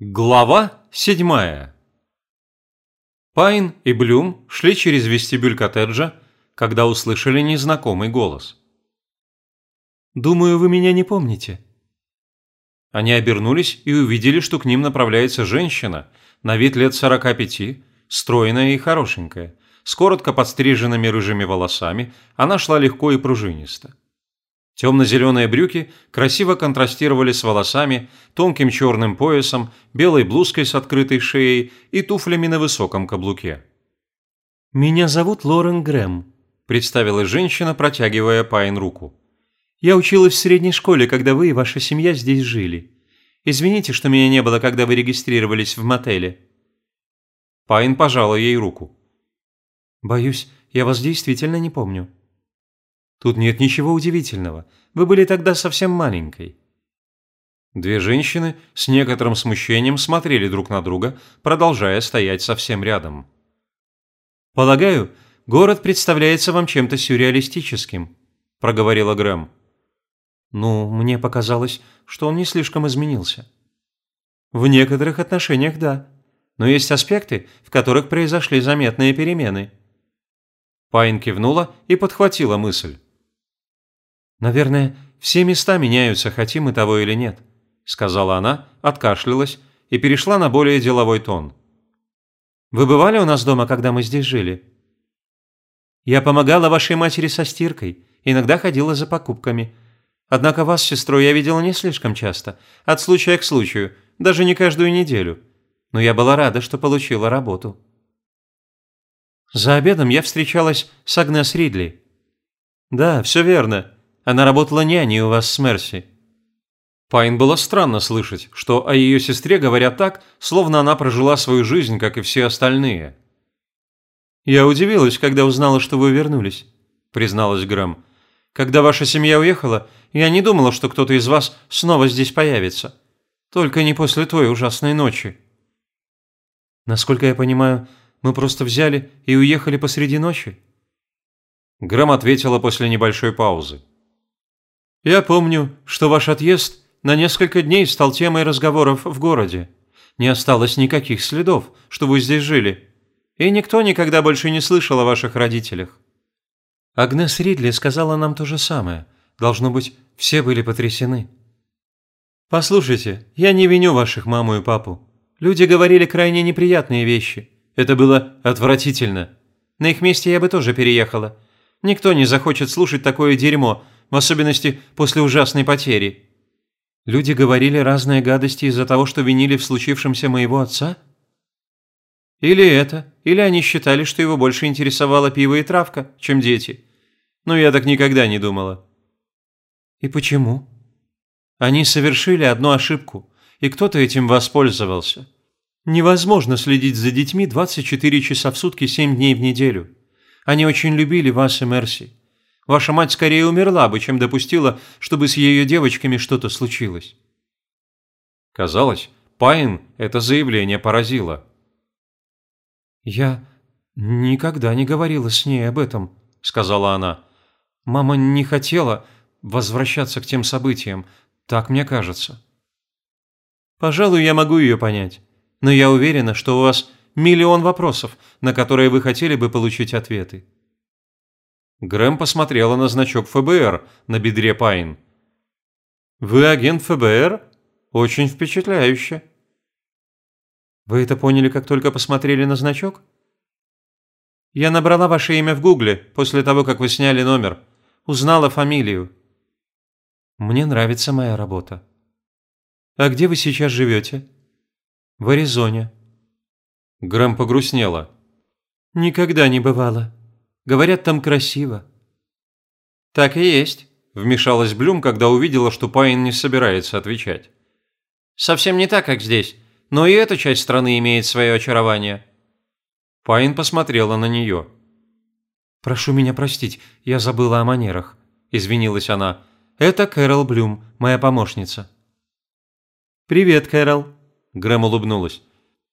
Глава седьмая Пайн и Блюм шли через вестибюль коттеджа, когда услышали незнакомый голос. «Думаю, вы меня не помните». Они обернулись и увидели, что к ним направляется женщина, на вид лет сорока пяти, стройная и хорошенькая, с коротко подстриженными рыжими волосами, она шла легко и пружинисто. Темно-зеленые брюки красиво контрастировали с волосами, тонким черным поясом, белой блузкой с открытой шеей и туфлями на высоком каблуке. «Меня зовут Лорен Грэм», – представилась женщина, протягивая Пайн руку. «Я училась в средней школе, когда вы и ваша семья здесь жили. Извините, что меня не было, когда вы регистрировались в мотеле». Пайн пожала ей руку. «Боюсь, я вас действительно не помню». Тут нет ничего удивительного. Вы были тогда совсем маленькой». Две женщины с некоторым смущением смотрели друг на друга, продолжая стоять совсем рядом. «Полагаю, город представляется вам чем-то сюрреалистическим», – проговорила Грэм. «Ну, мне показалось, что он не слишком изменился». «В некоторых отношениях – да. Но есть аспекты, в которых произошли заметные перемены». Пайн кивнула и подхватила мысль. «Наверное, все места меняются, хотим мы того или нет», – сказала она, откашлялась и перешла на более деловой тон. «Вы бывали у нас дома, когда мы здесь жили?» «Я помогала вашей матери со стиркой, иногда ходила за покупками. Однако вас с сестрой я видела не слишком часто, от случая к случаю, даже не каждую неделю. Но я была рада, что получила работу». За обедом я встречалась с Агнес Ридли. «Да, все верно. Она работала няней у вас с Мерси». Пайн было странно слышать, что о ее сестре говорят так, словно она прожила свою жизнь, как и все остальные. «Я удивилась, когда узнала, что вы вернулись», – призналась Грэм. «Когда ваша семья уехала, я не думала, что кто-то из вас снова здесь появится. Только не после той ужасной ночи». «Насколько я понимаю, мы просто взяли и уехали посреди ночи?» Грэм ответила после небольшой паузы. Я помню, что ваш отъезд на несколько дней стал темой разговоров в городе. Не осталось никаких следов, что вы здесь жили. И никто никогда больше не слышал о ваших родителях. Агнес Ридли сказала нам то же самое. Должно быть, все были потрясены. Послушайте, я не виню ваших маму и папу. Люди говорили крайне неприятные вещи. Это было отвратительно. На их месте я бы тоже переехала. Никто не захочет слушать такое дерьмо, в особенности после ужасной потери. Люди говорили разные гадости из-за того, что винили в случившемся моего отца? Или это, или они считали, что его больше интересовало пиво и травка, чем дети. Но я так никогда не думала. И почему? Они совершили одну ошибку, и кто-то этим воспользовался. Невозможно следить за детьми 24 часа в сутки, 7 дней в неделю. Они очень любили вас и Мерси. Ваша мать скорее умерла бы, чем допустила, чтобы с ее девочками что-то случилось». Казалось, Пайн это заявление поразило. «Я никогда не говорила с ней об этом», – сказала она. «Мама не хотела возвращаться к тем событиям, так мне кажется». «Пожалуй, я могу ее понять, но я уверена, что у вас миллион вопросов, на которые вы хотели бы получить ответы. Грэм посмотрела на значок ФБР на бедре Пайн. «Вы агент ФБР? Очень впечатляюще». «Вы это поняли, как только посмотрели на значок?» «Я набрала ваше имя в Гугле после того, как вы сняли номер. Узнала фамилию». «Мне нравится моя работа». «А где вы сейчас живете?» «В Аризоне». Грэм погрустнела. «Никогда не бывало. Говорят, там красиво». «Так и есть», – вмешалась Блюм, когда увидела, что Пайн не собирается отвечать. «Совсем не так, как здесь, но и эта часть страны имеет свое очарование». Пайн посмотрела на нее. «Прошу меня простить, я забыла о манерах», – извинилась она. «Это Кэрол Блюм, моя помощница». «Привет, Кэрол», – Грэм улыбнулась.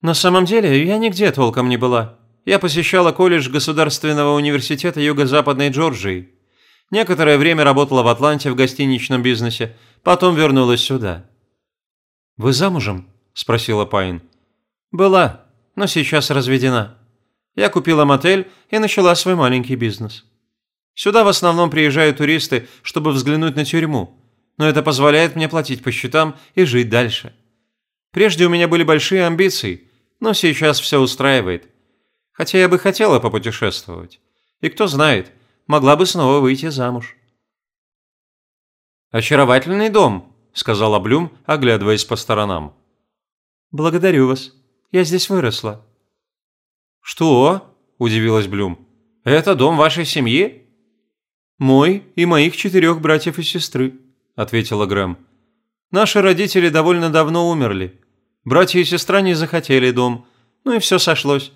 «На самом деле, я нигде толком не была. Я посещала колледж Государственного университета Юго-Западной Джорджии. Некоторое время работала в Атланте в гостиничном бизнесе, потом вернулась сюда. «Вы замужем?» – спросила Пайн. «Была, но сейчас разведена. Я купила мотель и начала свой маленький бизнес. Сюда в основном приезжают туристы, чтобы взглянуть на тюрьму, но это позволяет мне платить по счетам и жить дальше. Прежде у меня были большие амбиции, но сейчас все устраивает. Хотя я бы хотела попутешествовать. И кто знает, могла бы снова выйти замуж». «Очаровательный дом», – сказала Блюм, оглядываясь по сторонам. «Благодарю вас. Я здесь выросла». «Что?» – удивилась Блюм. «Это дом вашей семьи?» «Мой и моих четырех братьев и сестры», – ответила Грэм. «Наши родители довольно давно умерли. Братья и сестра не захотели дом. Ну и все сошлось.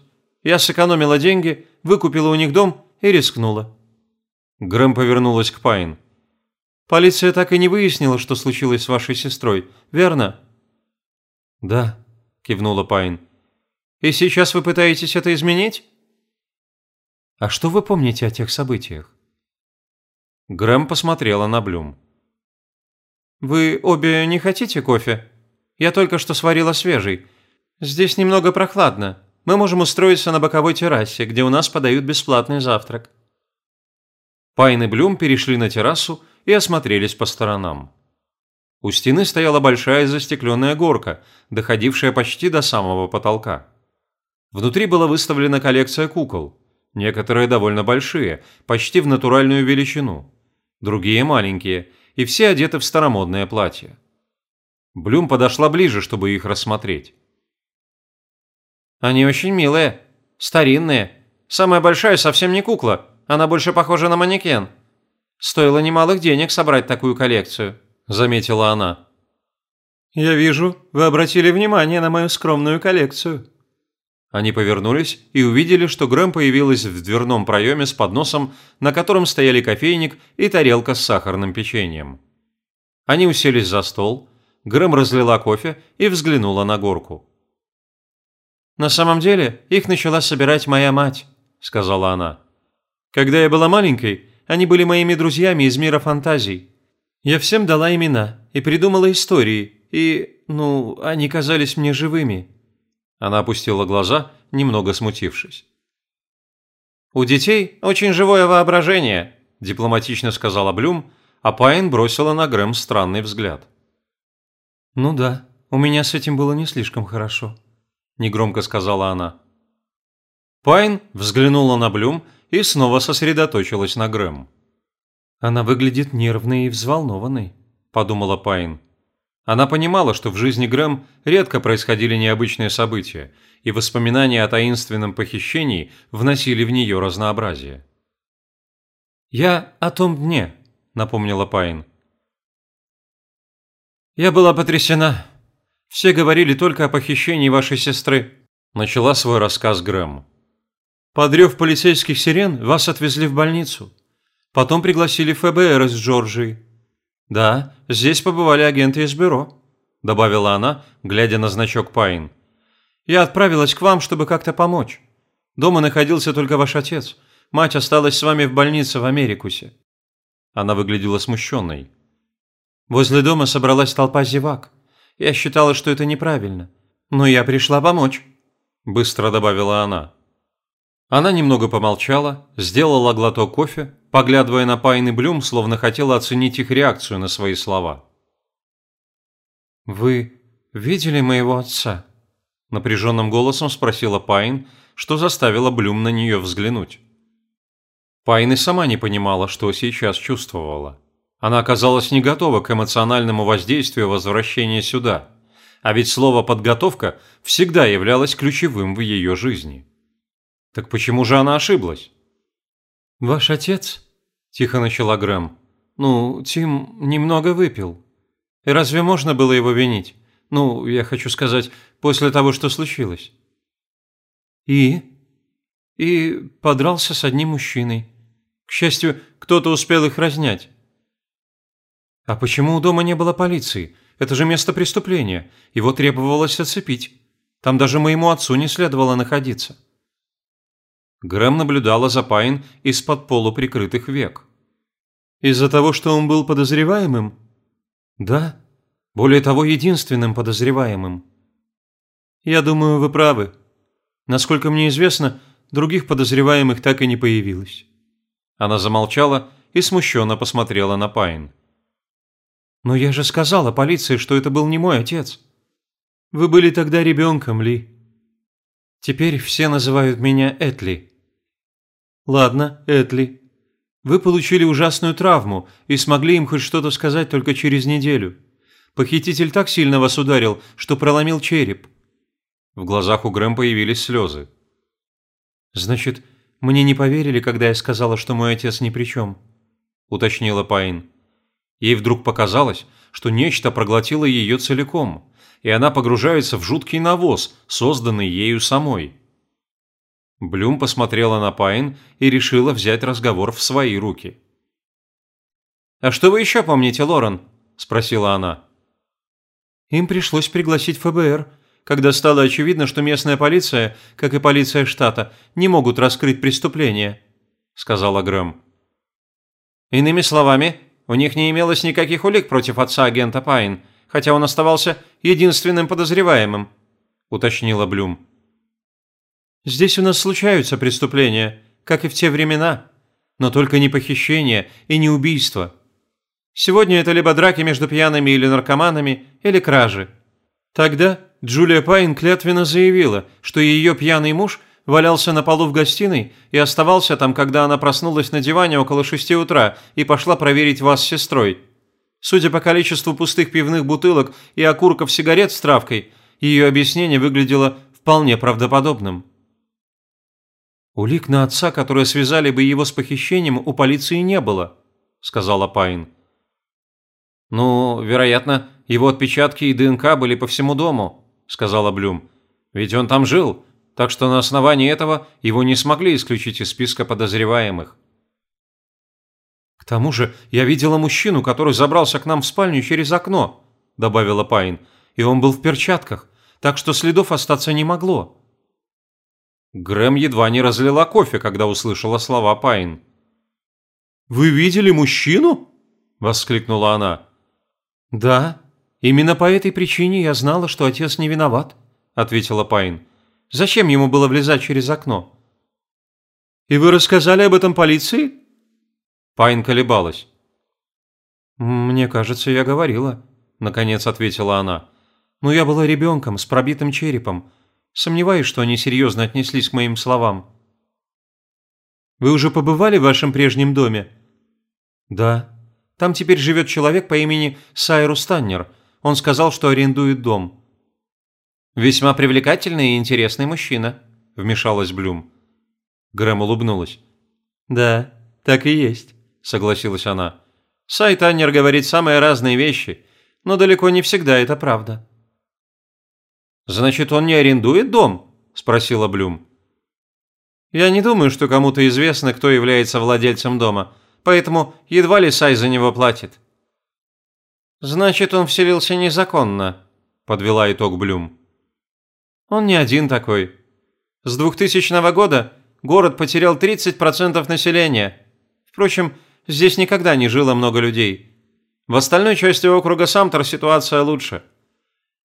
Я сэкономила деньги, выкупила у них дом и рискнула». Грэм повернулась к Пайн. Полиция так и не выяснила, что случилось с вашей сестрой, верно?» «Да», – кивнула Пайн. «И сейчас вы пытаетесь это изменить?» «А что вы помните о тех событиях?» Грэм посмотрела на Блюм. «Вы обе не хотите кофе? Я только что сварила свежий. Здесь немного прохладно. Мы можем устроиться на боковой террасе, где у нас подают бесплатный завтрак». Пайн и Блюм перешли на террасу и осмотрелись по сторонам. У стены стояла большая застекленная горка, доходившая почти до самого потолка. Внутри была выставлена коллекция кукол, некоторые довольно большие, почти в натуральную величину, другие маленькие, и все одеты в старомодное платье. Блюм подошла ближе, чтобы их рассмотреть. «Они очень милые, старинные. Самая большая совсем не кукла, она больше похожа на манекен», Стоило немалых денег собрать такую коллекцию», – заметила она. «Я вижу, вы обратили внимание на мою скромную коллекцию». Они повернулись и увидели, что Грэм появилась в дверном проеме с подносом, на котором стояли кофейник и тарелка с сахарным печеньем. Они уселись за стол, Грэм разлила кофе и взглянула на горку. «На самом деле их начала собирать моя мать», – сказала она. «Когда я была маленькой, они были моими друзьями из мира фантазий. Я всем дала имена и придумала истории, и, ну, они казались мне живыми». Она опустила глаза, немного смутившись. «У детей очень живое воображение», – дипломатично сказала Блюм, а Пайн бросила на Грэм странный взгляд. «Ну да, у меня с этим было не слишком хорошо», – негромко сказала она. Пайн взглянула на Блюм и снова сосредоточилась на Грэм. «Она выглядит нервной и взволнованной», – подумала Пайн. Она понимала, что в жизни Грэм редко происходили необычные события, и воспоминания о таинственном похищении вносили в нее разнообразие. «Я о том дне», – напомнила Пайн. «Я была потрясена. Все говорили только о похищении вашей сестры», – начала свой рассказ Грэм. Подрев полицейских сирен, вас отвезли в больницу. Потом пригласили ФБР из Джорджии. Да, здесь побывали агенты из бюро», – добавила она, глядя на значок Пайн. «Я отправилась к вам, чтобы как-то помочь. Дома находился только ваш отец. Мать осталась с вами в больнице в Америкусе». Она выглядела смущенной. Возле дома собралась толпа зевак. Я считала, что это неправильно. Но я пришла помочь», – быстро добавила она. Она немного помолчала, сделала глоток кофе, поглядывая на Пайн и Блюм, словно хотела оценить их реакцию на свои слова. «Вы видели моего отца?» – напряженным голосом спросила Пайн, что заставило Блюм на нее взглянуть. Пайн и сама не понимала, что сейчас чувствовала. Она оказалась не готова к эмоциональному воздействию возвращения сюда, а ведь слово «подготовка» всегда являлось ключевым в ее жизни. Так почему же она ошиблась? «Ваш отец?» – тихо начала Грэм. «Ну, Тим немного выпил. И разве можно было его винить? Ну, я хочу сказать, после того, что случилось». «И?» «И подрался с одним мужчиной. К счастью, кто-то успел их разнять». «А почему у дома не было полиции? Это же место преступления. Его требовалось оцепить. Там даже моему отцу не следовало находиться». Грэм наблюдала за Пайн из-под полуприкрытых век. «Из-за того, что он был подозреваемым?» «Да. Более того, единственным подозреваемым. «Я думаю, вы правы. Насколько мне известно, других подозреваемых так и не появилось». Она замолчала и смущенно посмотрела на Пайн. «Но я же сказала полиции, что это был не мой отец. Вы были тогда ребенком, Ли. Теперь все называют меня Этли». «Ладно, Этли. Вы получили ужасную травму и смогли им хоть что-то сказать только через неделю. Похититель так сильно вас ударил, что проломил череп». В глазах у Грэм появились слезы. «Значит, мне не поверили, когда я сказала, что мой отец ни при чем?» – уточнила Пайн. Ей вдруг показалось, что нечто проглотило ее целиком, и она погружается в жуткий навоз, созданный ею самой. Блюм посмотрела на Пайн и решила взять разговор в свои руки. «А что вы еще помните, Лорен?» – спросила она. Им пришлось пригласить ФБР, когда стало очевидно, что местная полиция, как и полиция штата, не могут раскрыть преступление», – сказала Грэм. «Иными словами, у них не имелось никаких улик против отца агента Пайн, хотя он оставался единственным подозреваемым», – уточнила Блюм. «Здесь у нас случаются преступления, как и в те времена, но только не похищения и не убийства», Сегодня это либо драки между пьяными или наркоманами, или кражи. Тогда Джулия Пайн клятвенно заявила, что ее пьяный муж валялся на полу в гостиной и оставался там, когда она проснулась на диване около шести утра и пошла проверить вас с сестрой. Судя по количеству пустых пивных бутылок и окурков сигарет с травкой, ее объяснение выглядело вполне правдоподобным. «Улик на отца, которые связали бы его с похищением, у полиции не было», – сказала Пайн. «Ну, вероятно, его отпечатки и ДНК были по всему дому», – сказала Блюм. «Ведь он там жил, так что на основании этого его не смогли исключить из списка подозреваемых». «К тому же я видела мужчину, который забрался к нам в спальню через окно», – добавила Пайн, – «и он был в перчатках, так что следов остаться не могло». Грэм едва не разлила кофе, когда услышала слова Пайн. «Вы видели мужчину?» – воскликнула она. «Да, именно по этой причине я знала, что отец не виноват», – ответила Пайн. «Зачем ему было влезать через окно?» «И вы рассказали об этом полиции?» Пайн колебалась. «Мне кажется, я говорила», – наконец ответила она. «Но я была ребенком с пробитым черепом. Сомневаюсь, что они серьезно отнеслись к моим словам». «Вы уже побывали в вашем прежнем доме?» «Да», там теперь живет человек по имени Сайрус Таннер. Он сказал, что арендует дом». «Весьма привлекательный и интересный мужчина», – вмешалась Блюм. Грэм улыбнулась. «Да, так и есть», – согласилась она. «Сай Таннер говорит самые разные вещи, но далеко не всегда это правда». «Значит, он не арендует дом?» – спросила Блюм. «Я не думаю, что кому-то известно, кто является владельцем дома поэтому едва ли Сай за него платит». «Значит, он вселился незаконно», – подвела итог Блюм. «Он не один такой. С 2000 года город потерял 30% населения. Впрочем, здесь никогда не жило много людей. В остальной части округа Самтер ситуация лучше.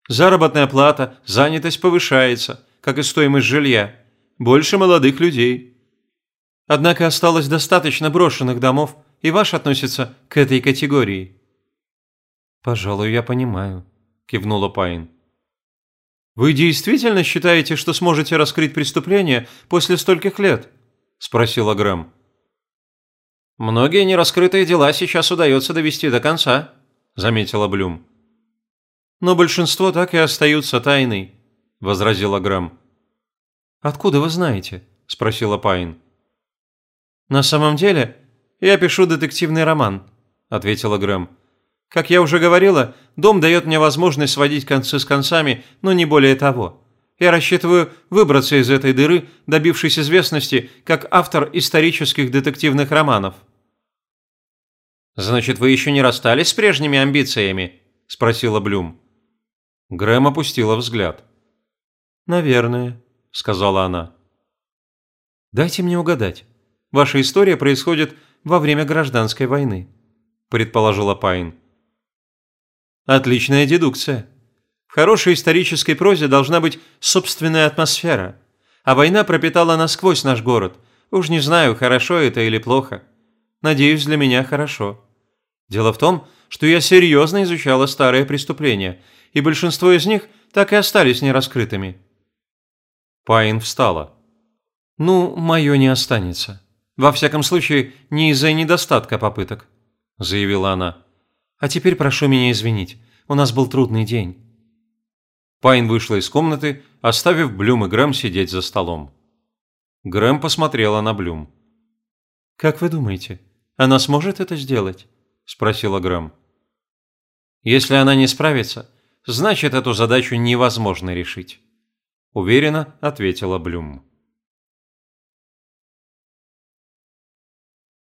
Заработная плата, занятость повышается, как и стоимость жилья. Больше молодых людей. Однако осталось достаточно брошенных домов, и ваш относится к этой категории». «Пожалуй, я понимаю», – кивнула Пайн. «Вы действительно считаете, что сможете раскрыть преступление после стольких лет?» – спросила Грэм. «Многие нераскрытые дела сейчас удается довести до конца», – заметила Блюм. «Но большинство так и остаются тайной», – возразила Грэм. «Откуда вы знаете?» – спросила Пайн. «На самом деле, я пишу детективный роман», – ответила Грэм. «Как я уже говорила, дом дает мне возможность сводить концы с концами, но не более того. Я рассчитываю выбраться из этой дыры, добившись известности, как автор исторических детективных романов». «Значит, вы еще не расстались с прежними амбициями?» – спросила Блюм. Грэм опустила взгляд. «Наверное», – сказала она. «Дайте мне угадать. Ваша история происходит во время гражданской войны», – предположила Пайн. «Отличная дедукция. В хорошей исторической прозе должна быть собственная атмосфера. А война пропитала насквозь наш город. Уж не знаю, хорошо это или плохо. Надеюсь, для меня хорошо. Дело в том, что я серьезно изучала старые преступления, и большинство из них так и остались нераскрытыми. Пайн встала. «Ну, мое не останется. Во всяком случае, не из-за недостатка попыток», – заявила она. «А теперь прошу меня извинить. У нас был трудный день». Пайн вышла из комнаты, оставив Блюм и Грэм сидеть за столом. Грэм посмотрела на Блюм. «Как вы думаете, она сможет это сделать?» – спросила Грэм. «Если она не справится, значит, эту задачу невозможно решить», – уверенно ответила Блюм.